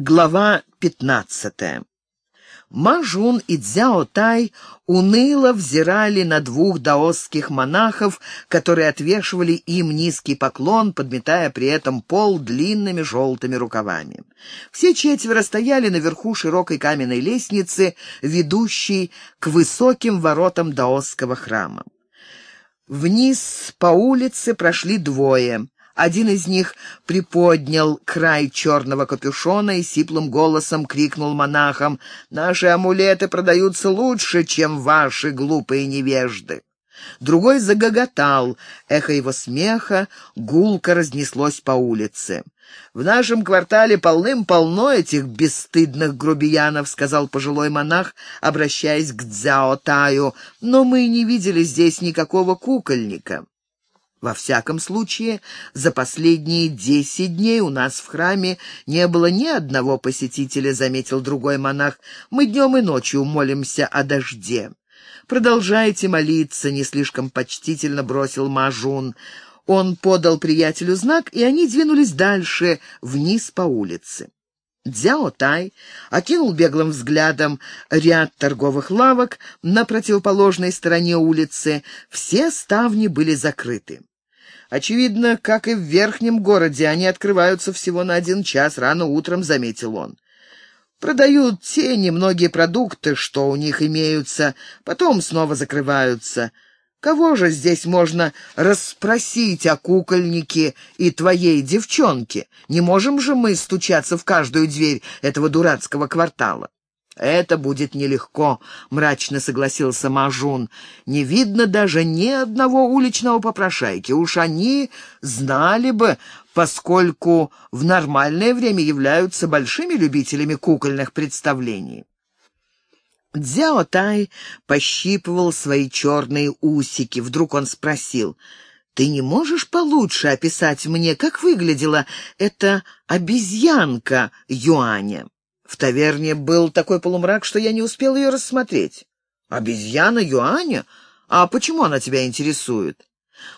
Глава пятнадцатая. Мажун и Цзяо Тай уныло взирали на двух даосских монахов, которые отвешивали им низкий поклон, подметая при этом пол длинными желтыми рукавами. Все четверо стояли наверху широкой каменной лестницы, ведущей к высоким воротам даосского храма. Вниз по улице прошли двое — один из них приподнял край черного капюшона и сиплым голосом крикнул монахам «Наши амулеты продаются лучше, чем ваши глупые невежды». Другой загоготал, эхо его смеха гулко разнеслось по улице. «В нашем квартале полным-полно этих бесстыдных грубиянов», — сказал пожилой монах, обращаясь к Цзяо Таю, «но мы не видели здесь никакого кукольника». Во всяком случае, за последние десять дней у нас в храме не было ни одного посетителя, заметил другой монах. Мы днем и ночью молимся о дожде. Продолжайте молиться, не слишком почтительно бросил Мажун. Он подал приятелю знак, и они двинулись дальше, вниз по улице. Дзяо Тай окинул беглым взглядом ряд торговых лавок на противоположной стороне улицы. Все ставни были закрыты. Очевидно, как и в верхнем городе, они открываются всего на один час, рано утром, заметил он. Продают те немногие продукты, что у них имеются, потом снова закрываются. Кого же здесь можно расспросить о кукольнике и твоей девчонке? Не можем же мы стучаться в каждую дверь этого дурацкого квартала. «Это будет нелегко», — мрачно согласился Мажун. «Не видно даже ни одного уличного попрошайки. Уж они знали бы, поскольку в нормальное время являются большими любителями кукольных представлений». Дзяо Тай пощипывал свои черные усики. Вдруг он спросил, «Ты не можешь получше описать мне, как выглядела эта обезьянка Юаня?» В таверне был такой полумрак, что я не успел ее рассмотреть. Обезьяна Юаня? А почему она тебя интересует?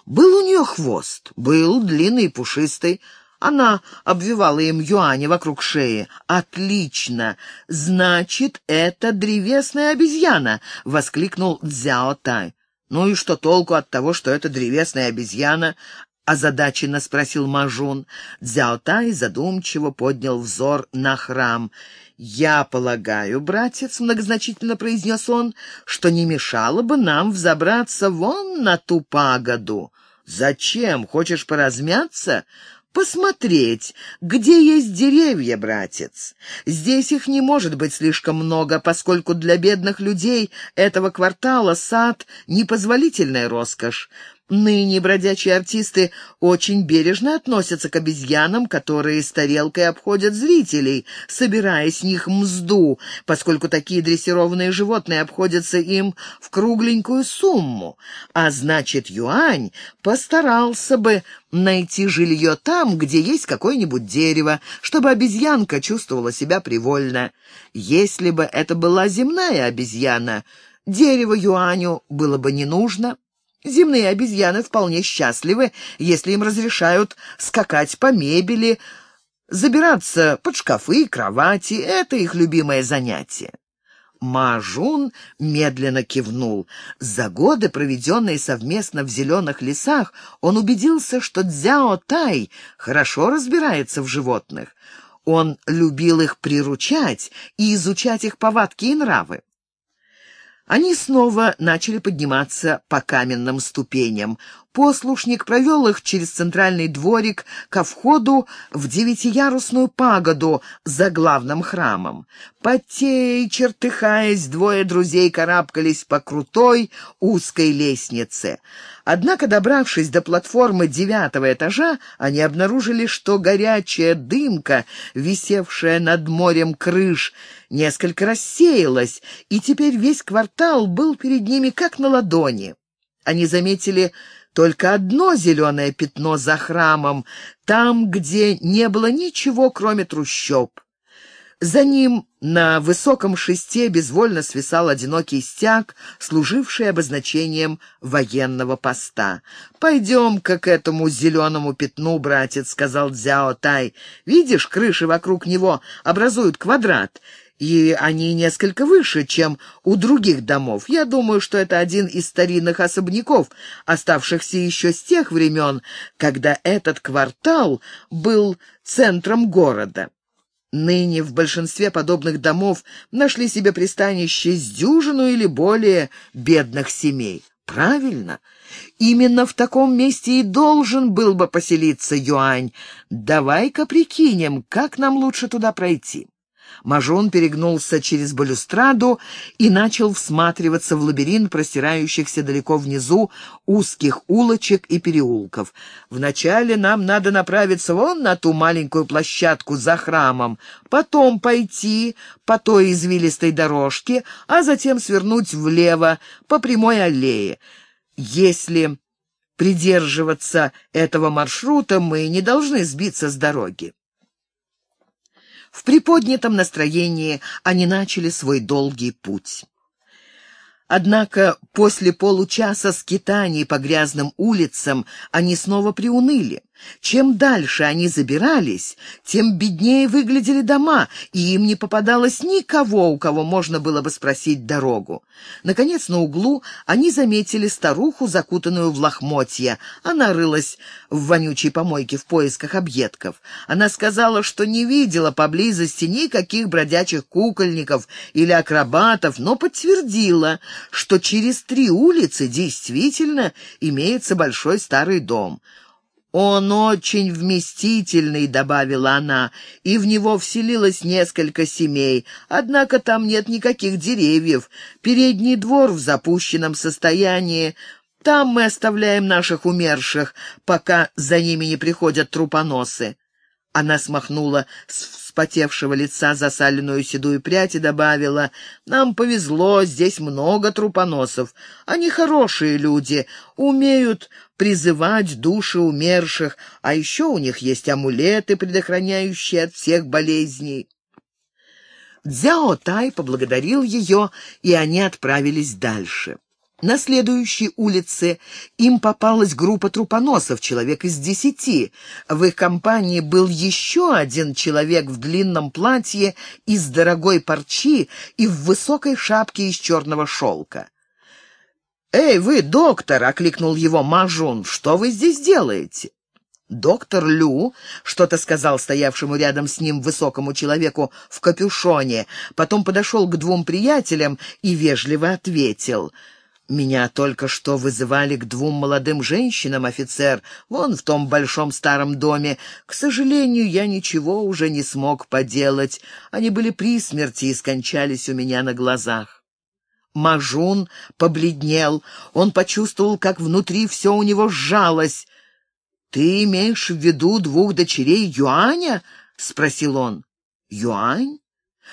Был у нее хвост, был длинный и пушистый. Она обвивала им Юаня вокруг шеи. «Отлично! Значит, это древесная обезьяна!» — воскликнул Цзяо Тай. «Ну и что толку от того, что это древесная обезьяна? Озадаченно спросил Мажун. Дзяотай задумчиво поднял взор на храм. «Я полагаю, братец», — многозначительно произнес он, — «что не мешало бы нам взобраться вон на ту пагоду». «Зачем? Хочешь поразмяться?» посмотреть, где есть деревья, братец. Здесь их не может быть слишком много, поскольку для бедных людей этого квартала сад — непозволительная роскошь. Ныне бродячие артисты очень бережно относятся к обезьянам, которые с тарелкой обходят зрителей, собирая с них мзду, поскольку такие дрессированные животные обходятся им в кругленькую сумму. А значит, Юань постарался бы найти жилье там, где есть какое-нибудь дерево, чтобы обезьянка чувствовала себя привольно. Если бы это была земная обезьяна, дерево Юаню было бы не нужно. Земные обезьяны вполне счастливы, если им разрешают скакать по мебели, забираться под шкафы и кровати. Это их любимое занятие. Мажун медленно кивнул. За годы, проведенные совместно в зеленых лесах, он убедился, что Цзяо Тай хорошо разбирается в животных. Он любил их приручать и изучать их повадки и нравы. Они снова начали подниматься по каменным ступеням. Послушник провел их через центральный дворик ко входу в девятиярусную пагоду за главным храмом. Потея и чертыхаясь, двое друзей карабкались по крутой узкой лестнице. Однако, добравшись до платформы девятого этажа, они обнаружили, что горячая дымка, висевшая над морем крыш, несколько рассеялась, и теперь весь квартал был перед ними как на ладони. Они заметили только одно зеленое пятно за храмом, там, где не было ничего, кроме трущоб. За ним на высоком шесте безвольно свисал одинокий стяг, служивший обозначением военного поста. «Пойдем-ка к этому зеленому пятну, братец», — сказал Дзяо Тай. «Видишь, крыши вокруг него образуют квадрат, и они несколько выше, чем у других домов. Я думаю, что это один из старинных особняков, оставшихся еще с тех времен, когда этот квартал был центром города». Ныне в большинстве подобных домов нашли себе пристанище с дюжину или более бедных семей. Правильно. Именно в таком месте и должен был бы поселиться Юань. Давай-ка прикинем, как нам лучше туда пройти. Мажон перегнулся через балюстраду и начал всматриваться в лабиринт простирающихся далеко внизу узких улочек и переулков. «Вначале нам надо направиться вон на ту маленькую площадку за храмом, потом пойти по той извилистой дорожке, а затем свернуть влево по прямой аллее. Если придерживаться этого маршрута, мы не должны сбиться с дороги». В приподнятом настроении они начали свой долгий путь. Однако после получаса скитаний по грязным улицам они снова приуныли. Чем дальше они забирались, тем беднее выглядели дома, и им не попадалось никого, у кого можно было бы спросить дорогу. Наконец, на углу они заметили старуху, закутанную в лохмотья. Она рылась в вонючей помойке в поисках объедков. Она сказала, что не видела поблизости никаких бродячих кукольников или акробатов, но подтвердила, что через три улицы действительно имеется большой старый дом. «Он очень вместительный», — добавила она, — «и в него вселилось несколько семей, однако там нет никаких деревьев, передний двор в запущенном состоянии, там мы оставляем наших умерших, пока за ними не приходят трупоносы». Она смахнула с вспотевшего лица засаленную седую прядь и добавила, «Нам повезло, здесь много трупоносов. Они хорошие люди, умеют призывать души умерших, а еще у них есть амулеты, предохраняющие от всех болезней». Дзяо Тай поблагодарил ее, и они отправились дальше. На следующей улице им попалась группа трупоносов, человек из десяти. В их компании был еще один человек в длинном платье из дорогой парчи и в высокой шапке из черного шелка. «Эй, вы, доктор!» — окликнул его Мажун. «Что вы здесь делаете?» Доктор Лю что-то сказал стоявшему рядом с ним высокому человеку в капюшоне, потом подошел к двум приятелям и вежливо ответил — меня только что вызывали к двум молодым женщинам, офицер, вон в том большом старом доме. К сожалению, я ничего уже не смог поделать. Они были при смерти и скончались у меня на глазах. Мажун побледнел. Он почувствовал, как внутри все у него сжалось. «Ты имеешь в виду двух дочерей Юаня?» — спросил он. «Юань?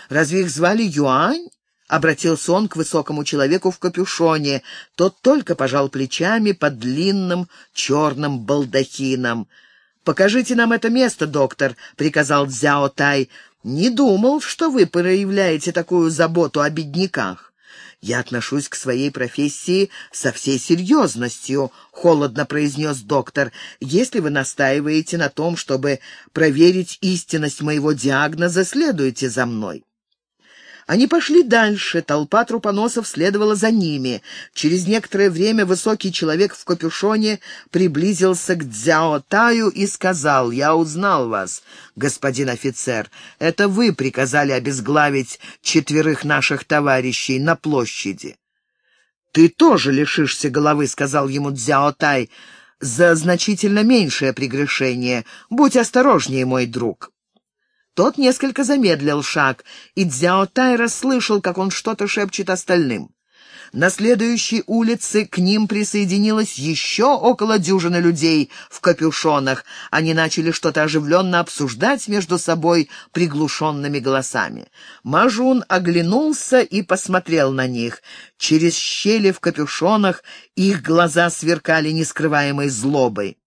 Разве их звали Юань?» Обратился он к высокому человеку в капюшоне. Тот только пожал плечами под длинным черным балдахином. «Покажите нам это место, доктор», — приказал Цзяо Тай. «Не думал, что вы проявляете такую заботу о бедняках». «Я отношусь к своей профессии со всей серьезностью», — холодно произнес доктор. «Если вы настаиваете на том, чтобы проверить истинность моего диагноза, следуйте за мной». Они пошли дальше, толпа трупоносов следовала за ними. Через некоторое время высокий человек в капюшоне приблизился к Дзяо Таю и сказал, «Я узнал вас, господин офицер. Это вы приказали обезглавить четверых наших товарищей на площади». «Ты тоже лишишься головы», — сказал ему Дзяо Тай, — «за значительно меньшее прегрешение. Будь осторожнее, мой друг». Тот несколько замедлил шаг, и Дзяо Тай расслышал, как он что-то шепчет остальным. На следующей улице к ним присоединилось еще около дюжины людей в капюшонах. Они начали что-то оживленно обсуждать между собой приглушенными голосами. Мажун оглянулся и посмотрел на них. Через щели в капюшонах их глаза сверкали нескрываемой злобой.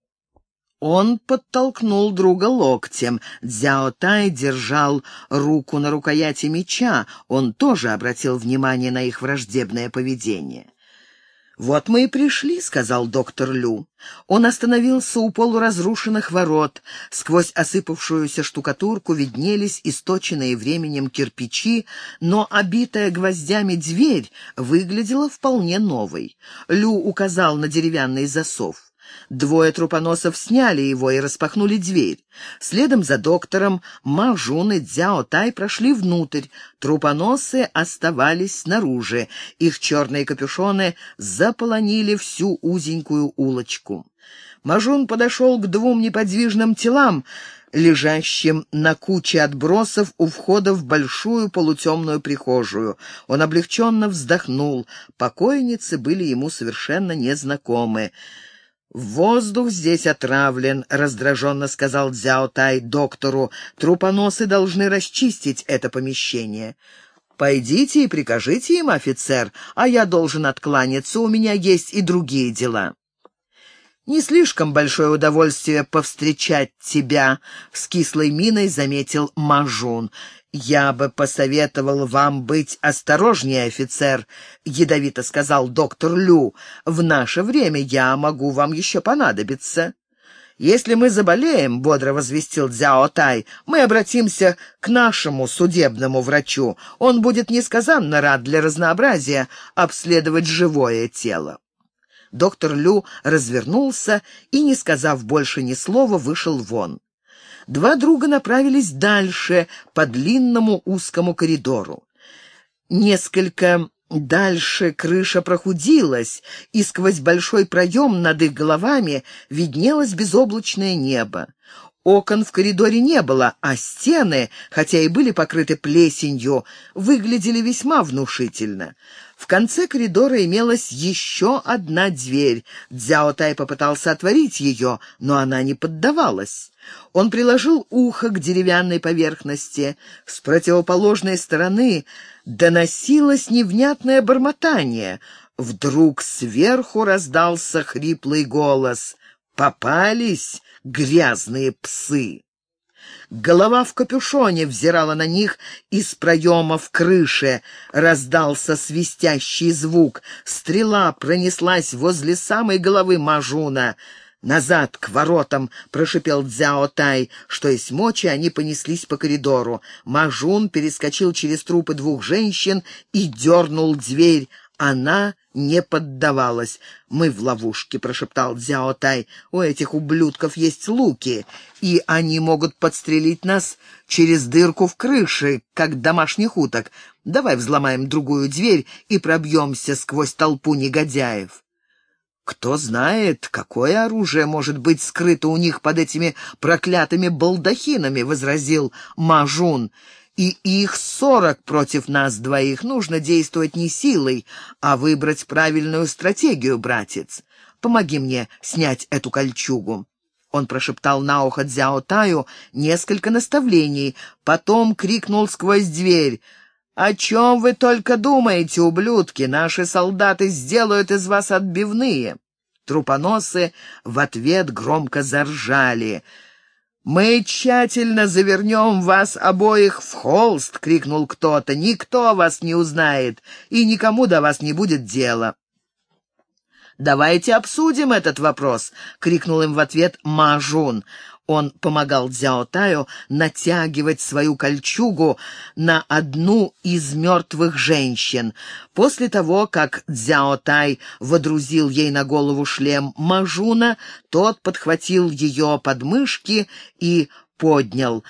Он подтолкнул друга локтем. Дзяо Тай держал руку на рукояти меча. Он тоже обратил внимание на их враждебное поведение. «Вот мы и пришли», — сказал доктор Лю. Он остановился у полуразрушенных ворот. Сквозь осыпавшуюся штукатурку виднелись источенные временем кирпичи, но обитая гвоздями дверь выглядела вполне новой. Лю указал на деревянный засов. Двое трупоносов сняли его и распахнули дверь. Следом за доктором Мажун и Дзяо Тай прошли внутрь. Трупоносы оставались снаружи. Их черные капюшоны заполонили всю узенькую улочку. Мажун подошел к двум неподвижным телам, лежащим на куче отбросов у входа в большую полутемную прихожую. Он облегченно вздохнул. Покойницы были ему совершенно незнакомы. «Воздух здесь отравлен», — раздраженно сказал Дзяо Тай доктору. «Трупоносы должны расчистить это помещение». «Пойдите и прикажите им, офицер, а я должен откланяться, у меня есть и другие дела». «Не слишком большое удовольствие повстречать тебя», — с кислой миной заметил Мажун. «Я бы посоветовал вам быть осторожнее, офицер», — ядовито сказал доктор Лю. «В наше время я могу вам еще понадобиться». «Если мы заболеем», — бодро возвестил Дзяо Тай, — «мы обратимся к нашему судебному врачу. Он будет несказанно рад для разнообразия обследовать живое тело». Доктор Лю развернулся и, не сказав больше ни слова, вышел вон два друга направились дальше по длинному узкому коридору. Несколько дальше крыша прохудилась, и сквозь большой проем над их головами виднелось безоблачное небо. Окон в коридоре не было, а стены, хотя и были покрыты плесенью, выглядели весьма внушительно. В конце коридора имелась еще одна дверь. Дзяо Тай попытался отворить ее, но она не поддавалась. Он приложил ухо к деревянной поверхности. С противоположной стороны доносилось невнятное бормотание. Вдруг сверху раздался хриплый голос. «Попались!» грязные псы. Голова в капюшоне взирала на них из проема в крыше. Раздался свистящий звук. Стрела пронеслась возле самой головы Мажуна. «Назад, к воротам!» — прошипел Дзяо Тай. Что есть мочи, они понеслись по коридору. Мажун перескочил через трупы двух женщин и дернул дверь. Она не поддавалась. «Мы в ловушке», — прошептал Дзяо Тай. «У этих ублюдков есть луки, и они могут подстрелить нас через дырку в крыше, как домашних уток. Давай взломаем другую дверь и пробьемся сквозь толпу негодяев». Кто знает, какое оружие может быть скрыто у них под этими проклятыми балдахинами, — возразил Мажун и их сорок против нас двоих. Нужно действовать не силой, а выбрать правильную стратегию, братец. Помоги мне снять эту кольчугу». Он прошептал на ухо Дзяо Таю несколько наставлений, потом крикнул сквозь дверь. «О чем вы только думаете, ублюдки? Наши солдаты сделают из вас отбивные!» Трупоносы в ответ громко заржали — «Мы тщательно завернем вас обоих в холст!» — крикнул кто-то. «Никто вас не узнает, и никому до вас не будет дела!» «Давайте обсудим этот вопрос!» — крикнул им в ответ Мажун. Он помогал Дзяо Таю натягивать свою кольчугу на одну из мертвых женщин. После того, как Дзяо Тай водрузил ей на голову шлем Мажуна, тот подхватил ее подмышки и поднял.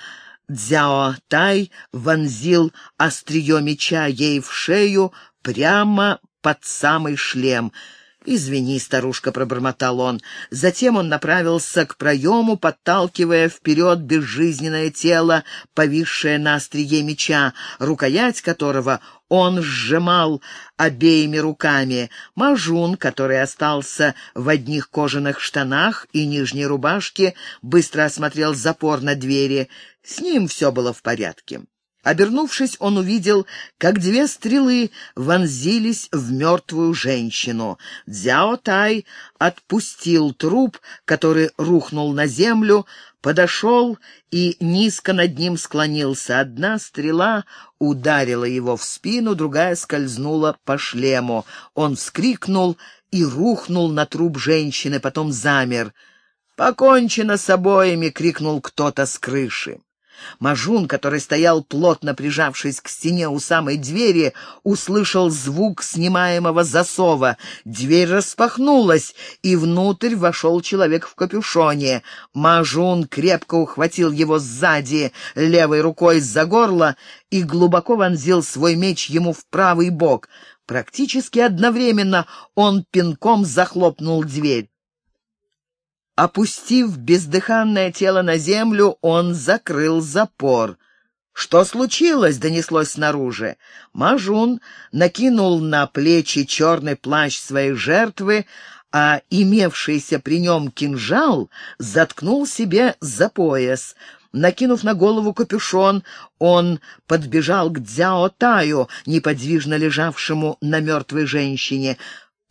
Дзяо Тай вонзил острие меча ей в шею прямо под самый шлем — «Извини, старушка», — пробормотал он. Затем он направился к проему, подталкивая вперед безжизненное тело, повисшее на острие меча, рукоять которого он сжимал обеими руками. Мажун, который остался в одних кожаных штанах и нижней рубашке, быстро осмотрел запор на двери. С ним все было в порядке. Обернувшись, он увидел, как две стрелы вонзились в мертвую женщину. Дзяо Тай отпустил труп, который рухнул на землю, подошел и низко над ним склонился. Одна стрела ударила его в спину, другая скользнула по шлему. Он вскрикнул и рухнул на труп женщины, потом замер. «Покончено с обоими!» — крикнул кто-то с крыши. Мажун, который стоял плотно прижавшись к стене у самой двери, услышал звук снимаемого засова. Дверь распахнулась, и внутрь вошел человек в капюшоне. Мажун крепко ухватил его сзади левой рукой за горло и глубоко вонзил свой меч ему в правый бок. Практически одновременно он пинком захлопнул дверь. Опустив бездыханное тело на землю, он закрыл запор. «Что случилось?» — донеслось снаружи. Мажун накинул на плечи черный плащ своей жертвы, а имевшийся при нем кинжал заткнул себе за пояс. Накинув на голову капюшон, он подбежал к Дзяо Таю, неподвижно лежавшему на мертвой женщине.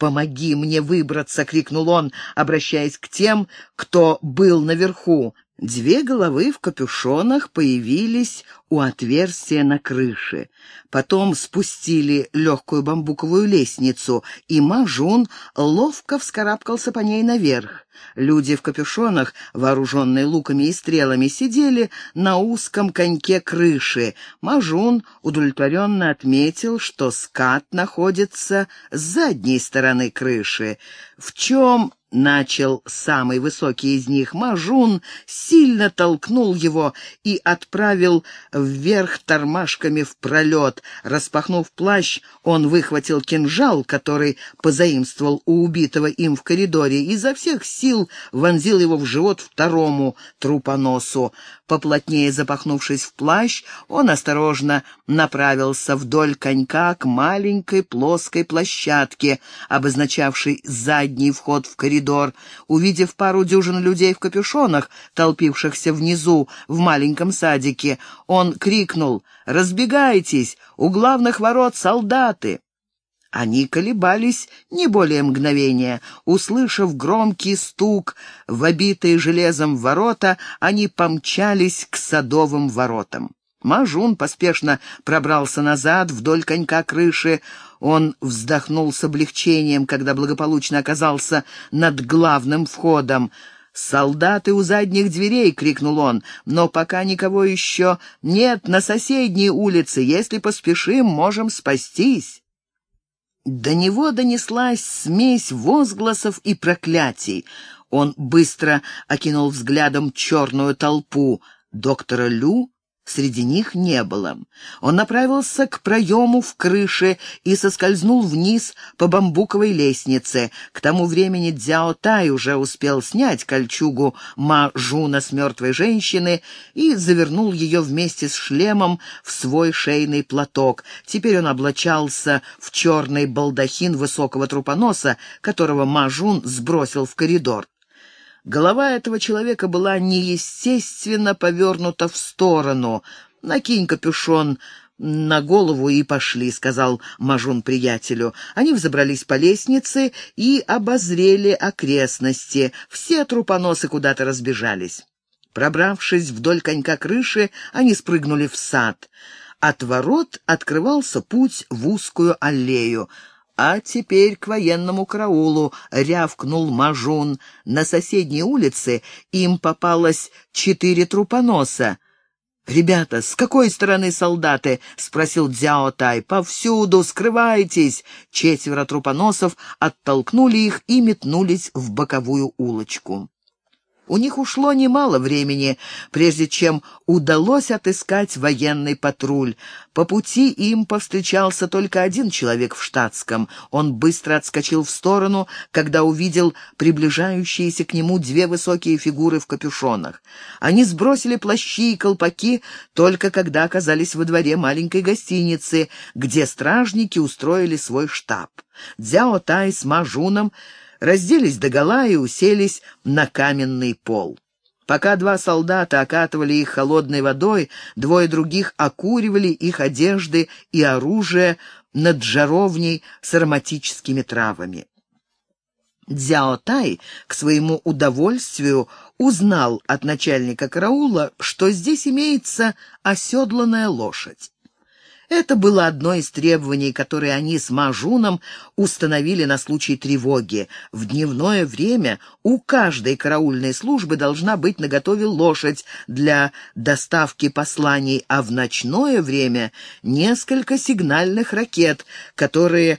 «Помоги мне выбраться!» — крикнул он, обращаясь к тем, кто был наверху. Две головы в капюшонах появились у отверстия на крыше. Потом спустили легкую бамбуковую лестницу, и Мажун ловко вскарабкался по ней наверх. Люди в капюшонах, вооруженные луками и стрелами, сидели на узком коньке крыши. Мажун удовлетворенно отметил, что скат находится с задней стороны крыши. В чем Начал самый высокий из них. Мажун сильно толкнул его и отправил вверх тормашками в пролет. Распахнув плащ, он выхватил кинжал, который позаимствовал у убитого им в коридоре, и изо всех сил вонзил его в живот второму трупоносу. Поплотнее запахнувшись в плащ, он осторожно направился вдоль конька к маленькой плоской площадке, обозначавшей задний вход в коридор. Увидев пару дюжин людей в капюшонах, толпившихся внизу в маленьком садике, он крикнул «Разбегайтесь! У главных ворот солдаты!» Они колебались не более мгновения. Услышав громкий стук в обитые железом ворота, они помчались к садовым воротам. Мажун поспешно пробрался назад вдоль конька крыши. Он вздохнул с облегчением, когда благополучно оказался над главным входом. «Солдаты у задних дверей!» — крикнул он. «Но пока никого еще нет на соседней улице. Если поспешим, можем спастись». До него донеслась смесь возгласов и проклятий. Он быстро окинул взглядом черную толпу. Доктора Лю Среди них не было. Он направился к проему в крыше и соскользнул вниз по бамбуковой лестнице. К тому времени Дзяо Тай уже успел снять кольчугу Ма Жуна с мертвой женщины и завернул ее вместе с шлемом в свой шейный платок. Теперь он облачался в черный балдахин высокого трупоноса, которого Ма Жун сбросил в коридор. Голова этого человека была неестественно повернута в сторону. «Накинь капюшон на голову и пошли», — сказал Мажун приятелю. Они взобрались по лестнице и обозрели окрестности. Все трупоносы куда-то разбежались. Пробравшись вдоль конька крыши, они спрыгнули в сад. От ворот открывался путь в узкую аллею. «А теперь к военному караулу!» — рявкнул Мажун. На соседней улице им попалось четыре трупоноса. «Ребята, с какой стороны солдаты?» — спросил Дзяо Тай. «Повсюду, скрывайтесь!» Четверо трупоносов оттолкнули их и метнулись в боковую улочку. У них ушло немало времени, прежде чем удалось отыскать военный патруль. По пути им повстречался только один человек в штатском. Он быстро отскочил в сторону, когда увидел приближающиеся к нему две высокие фигуры в капюшонах. Они сбросили плащи и колпаки только когда оказались во дворе маленькой гостиницы, где стражники устроили свой штаб. Дзяо Тай с Мажуном разделись догола и уселись на каменный пол. Пока два солдата окатывали их холодной водой, двое других окуривали их одежды и оружие над жаровней с ароматическими травами. Дзяо Тай к своему удовольствию узнал от начальника караула, что здесь имеется оседланная лошадь. Это было одно из требований, которые они с Мажуном установили на случай тревоги. В дневное время у каждой караульной службы должна быть наготове лошадь для доставки посланий, а в ночное время несколько сигнальных ракет, которые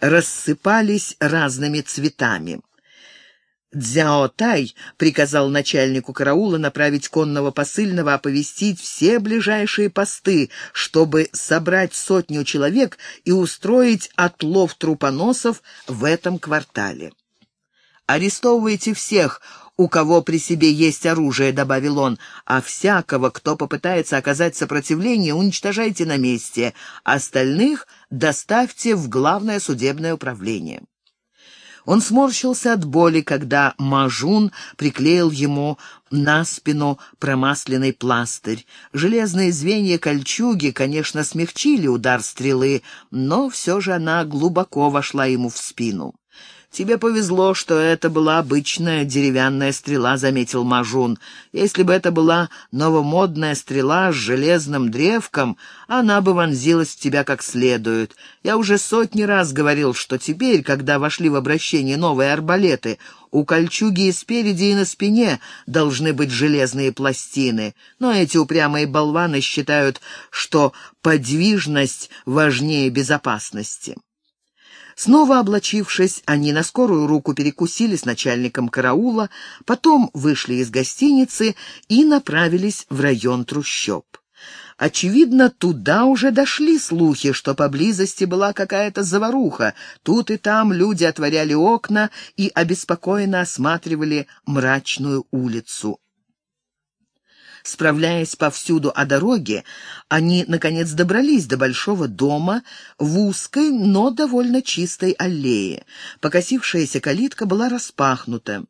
рассыпались разными цветами. Дзяо Тай приказал начальнику караула направить конного посыльного оповестить все ближайшие посты, чтобы собрать сотню человек и устроить отлов трупоносов в этом квартале. «Арестовывайте всех, у кого при себе есть оружие», — добавил он, «а всякого, кто попытается оказать сопротивление, уничтожайте на месте, остальных доставьте в главное судебное управление». Он сморщился от боли, когда Мажун приклеил ему на спину промасленный пластырь. Железные звенья кольчуги, конечно, смягчили удар стрелы, но все же она глубоко вошла ему в спину. «Тебе повезло, что это была обычная деревянная стрела», — заметил Мажун. «Если бы это была новомодная стрела с железным древком, она бы вонзилась в тебя как следует. Я уже сотни раз говорил, что теперь, когда вошли в обращение новые арбалеты, у кольчуги и спереди, и на спине должны быть железные пластины. Но эти упрямые болваны считают, что подвижность важнее безопасности». Снова облачившись, они на скорую руку перекусили с начальником караула, потом вышли из гостиницы и направились в район трущоб. Очевидно, туда уже дошли слухи, что поблизости была какая-то заваруха. Тут и там люди отворяли окна и обеспокоенно осматривали мрачную улицу. Справляясь повсюду о дороге, они, наконец, добрались до большого дома в узкой, но довольно чистой аллее. Покосившаяся калитка была распахнута.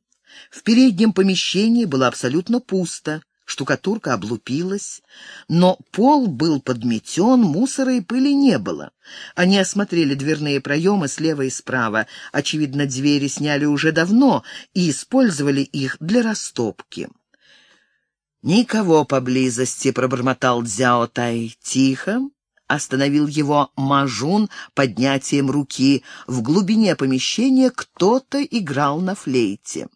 В переднем помещении было абсолютно пусто. Штукатурка облупилась, но пол был подметен, мусора и пыли не было. Они осмотрели дверные проемы слева и справа. Очевидно, двери сняли уже давно и использовали их для растопки. «Никого поблизости», — пробормотал Дзяо Тай. «Тихо». Остановил его Мажун поднятием руки. В глубине помещения кто-то играл на флейте.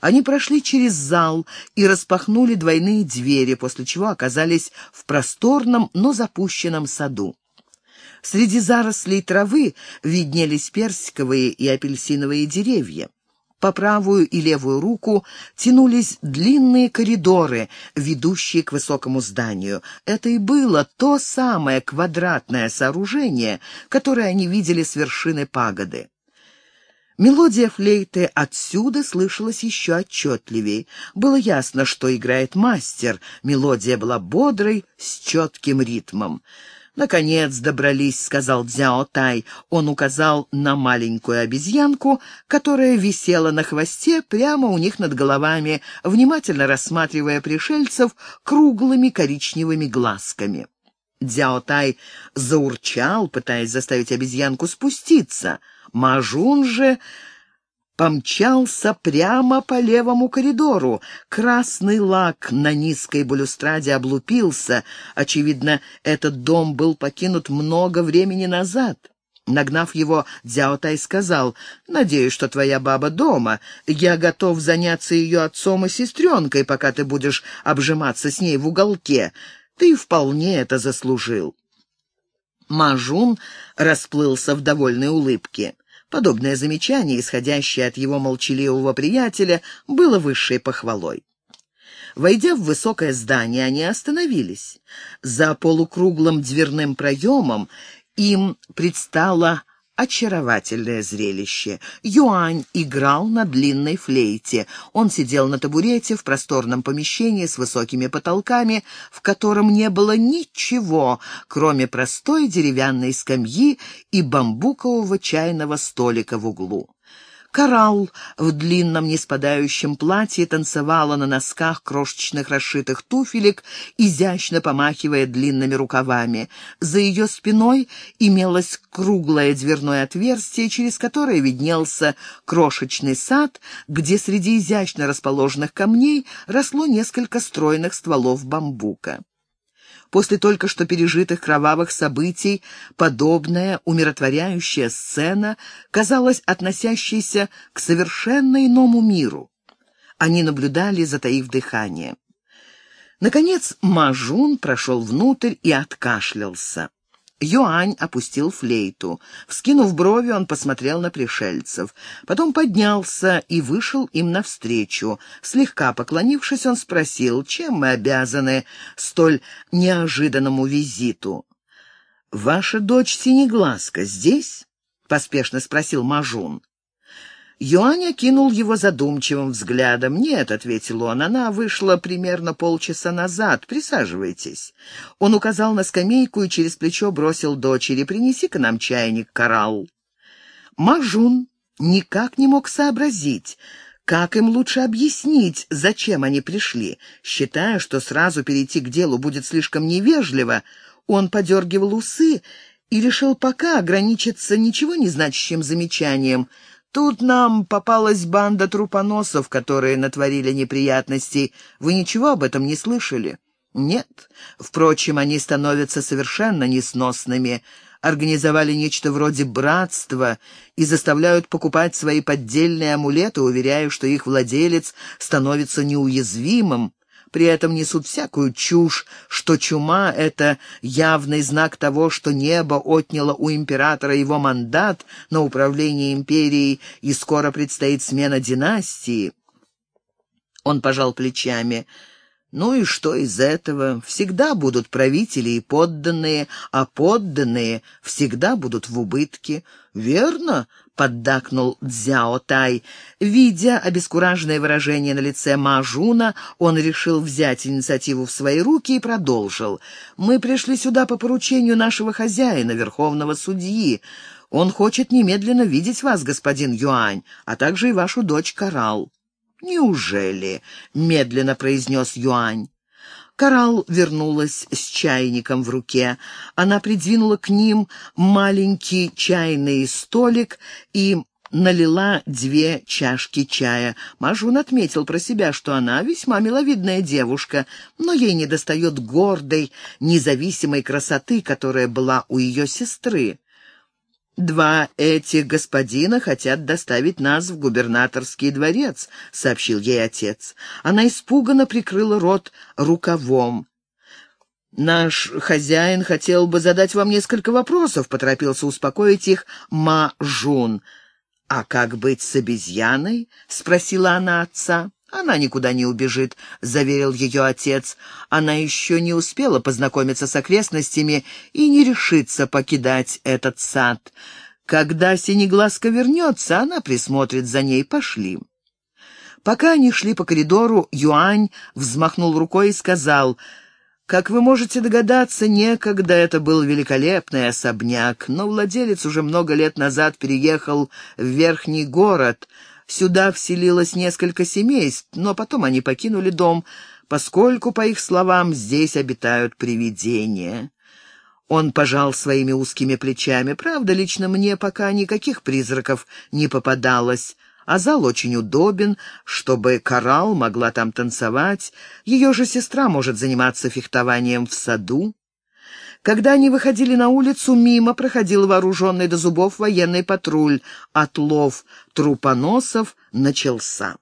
Они прошли через зал и распахнули двойные двери, после чего оказались в просторном, но запущенном саду. Среди зарослей травы виднелись персиковые и апельсиновые деревья. По правую и левую руку тянулись длинные коридоры, ведущие к высокому зданию. Это и было то самое квадратное сооружение, которое они видели с вершины пагоды. Мелодия флейты отсюда слышалась еще отчетливее. Было ясно, что играет мастер. Мелодия была бодрой, с четким ритмом. «Наконец добрались», — сказал Дзяо Тай. Он указал на маленькую обезьянку, которая висела на хвосте прямо у них над головами, внимательно рассматривая пришельцев круглыми коричневыми глазками. Дзяо Тай заурчал, пытаясь заставить обезьянку спуститься. Мажун же помчался прямо по левому коридору. Красный лак на низкой балюстраде облупился. Очевидно, этот дом был покинут много времени назад. Нагнав его, Дзяотай сказал, «Надеюсь, что твоя баба дома. Я готов заняться ее отцом и сестренкой, пока ты будешь обжиматься с ней в уголке. Ты вполне это заслужил». Мажун расплылся в довольной улыбке. Подобное замечание, исходящее от его молчаливого приятеля, было высшей похвалой. Войдя в высокое здание, они остановились. За полукруглым дверным проемом им предстала очаровательное зрелище. Юань играл на длинной флейте. Он сидел на табурете в просторном помещении с высокими потолками, в котором не было ничего, кроме простой деревянной скамьи и бамбукового чайного столика в углу. Коралл в длинном неспадающем платье танцевала на носках крошечных расшитых туфелек, изящно помахивая длинными рукавами. За ее спиной имелось круглое дверное отверстие, через которое виднелся крошечный сад, где среди изящно расположенных камней росло несколько стройных стволов бамбука. После только что пережитых кровавых событий подобная умиротворяющая сцена казалась относящейся к совершенно иному миру. Они наблюдали, затаив дыхание. Наконец Мажун прошел внутрь и откашлялся. Юань опустил флейту. Вскинув брови, он посмотрел на пришельцев. Потом поднялся и вышел им навстречу. Слегка поклонившись, он спросил, чем мы обязаны столь неожиданному визиту. «Ваша дочь Синеглазка здесь?» — поспешно спросил Мажун. Юань окинул его задумчивым взглядом. «Нет», — ответил он, — «она вышла примерно полчаса назад. Присаживайтесь». Он указал на скамейку и через плечо бросил дочери. «Принеси-ка нам чайник, коралл». Мажун никак не мог сообразить, как им лучше объяснить, зачем они пришли. Считая, что сразу перейти к делу будет слишком невежливо, он подергивал усы и решил пока ограничиться ничего не значащим замечанием — Тут нам попалась банда трупоносов, которые натворили неприятностей. Вы ничего об этом не слышали? Нет. Впрочем, они становятся совершенно несносными. Организовали нечто вроде братства и заставляют покупать свои поддельные амулеты, уверяя, что их владелец становится неуязвимым. При этом несут всякую чушь, что чума — это явный знак того, что небо отняло у императора его мандат на управление империей, и скоро предстоит смена династии. Он пожал плечами. Ну и что из этого? Всегда будут правители и подданные, а подданные всегда будут в убытке. Верно? — поддакнул Цзяо Тай. Видя обескураженное выражение на лице Мажуна, он решил взять инициативу в свои руки и продолжил. «Мы пришли сюда по поручению нашего хозяина, верховного судьи. Он хочет немедленно видеть вас, господин Юань, а также и вашу дочь Карал». «Неужели?» — медленно произнес Юань. Коралл вернулась с чайником в руке. Она придвинула к ним маленький чайный столик и налила две чашки чая. Мажун отметил про себя, что она весьма миловидная девушка, но ей недостает гордой, независимой красоты, которая была у ее сестры. «Два этих господина хотят доставить нас в губернаторский дворец», — сообщил ей отец. Она испуганно прикрыла рот рукавом. «Наш хозяин хотел бы задать вам несколько вопросов», — поторопился успокоить их Ма-Жун. «А как быть с обезьяной?» — спросила она отца. «Она никуда не убежит», — заверил ее отец. «Она еще не успела познакомиться с окрестностями и не решится покидать этот сад. Когда Синеглазка вернется, она присмотрит за ней. Пошли». Пока они шли по коридору, Юань взмахнул рукой и сказал, «Как вы можете догадаться, некогда это был великолепный особняк, но владелец уже много лет назад переехал в верхний город». Сюда вселилось несколько семейств, но потом они покинули дом, поскольку, по их словам, здесь обитают привидения. Он пожал своими узкими плечами. Правда, лично мне пока никаких призраков не попадалось, а зал очень удобен, чтобы коралл могла там танцевать. Ее же сестра может заниматься фехтованием в саду. Когда они выходили на улицу, мимо проходил вооруженный до зубов военный патруль. Отлов трупоносов начался.